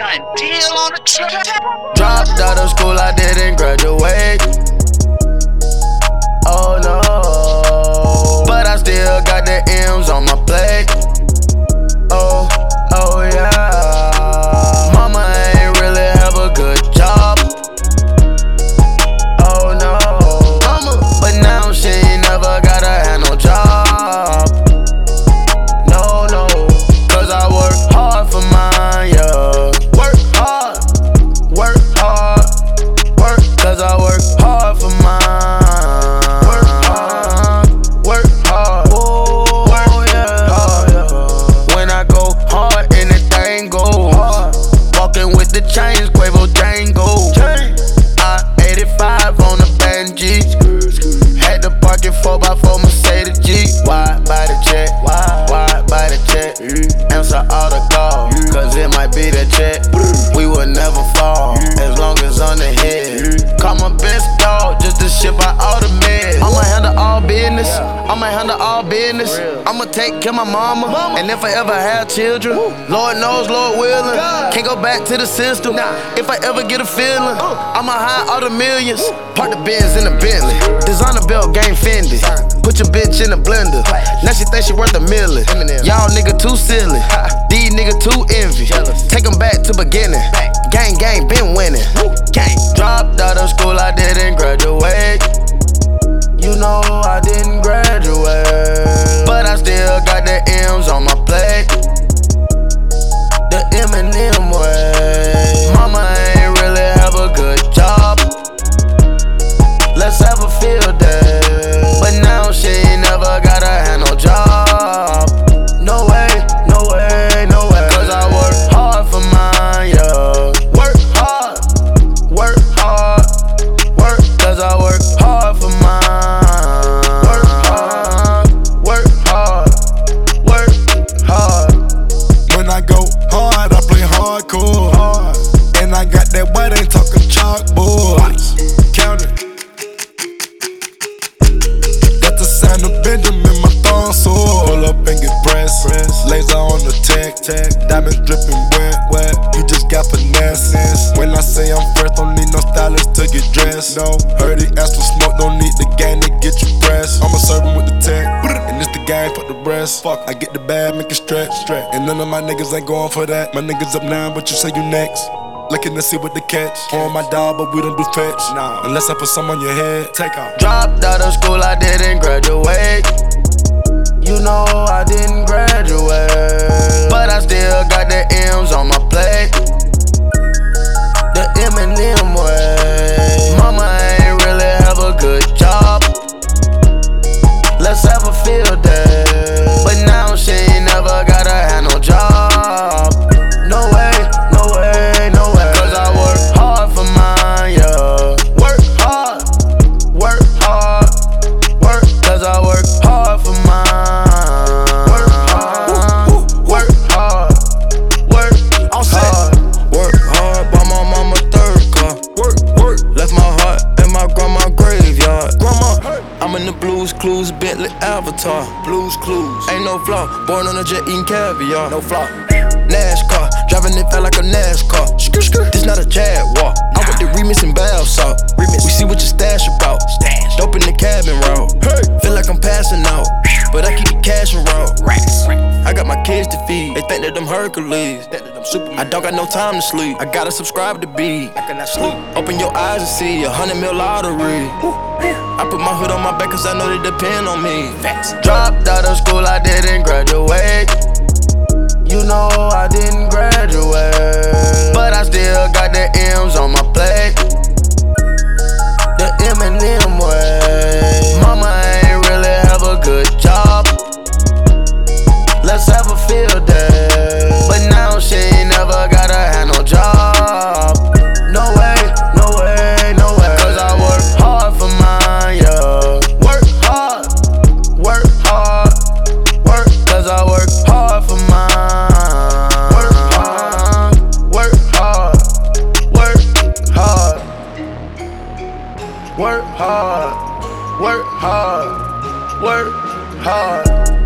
Still on the track. Dropped out of school, I didn't graduate. Oh no. Benji. Handle all business. I'ma take care of my mama, and if I ever have children, Lord knows, Lord willing, can't go back to the system. If I ever get a feeling, I'ma hide all the millions. Park the Benz in the Bentley, designer belt game Fendi. Put your bitch in the blender, now she think she worth a million. Y'all nigga too silly, these nigga too envy. Take 'em back to beginning, gang gang been winning. Gang. Dropped out of school, I didn't get. Laser on the tech. Diamonds dripping wet, wet. You just got finesse. When I say I'm fresh, don't need no stylist to get dressed. No, heard he asked for smoke, don't need the gang to get you pressed. I'ma serve him with the tech. And it's the gang, fuck the rest. Fuck, I get the bag, make it stretch. stretch. And none of my niggas ain't going for that. My niggas up now, but you say you next. Looking to see what the catch. On my dog, but we don't do fetch. Nah, unless I put some on your head. Take off. Dropped out of school, I didn't graduate. You know I didn't graduate. But I still got Clues Bentley Avatar. Blues Clues, ain't no flaw. Born on a jet eating caviar, no flaw. NASCAR, driving it felt like a NASCAR. This not a Jaguar. I went the remix and bath feed. They think that I'm Hercules. I don't got no time to sleep. I gotta subscribe to B. I cannot sleep. Open your eyes and see a hundred mil lottery. I put my hood on my back cause I know they depend on me. Dropped out of school, I didn't graduate. You know I didn't graduate. But I still got the M's on my plate. Work hard, work hard, work hard.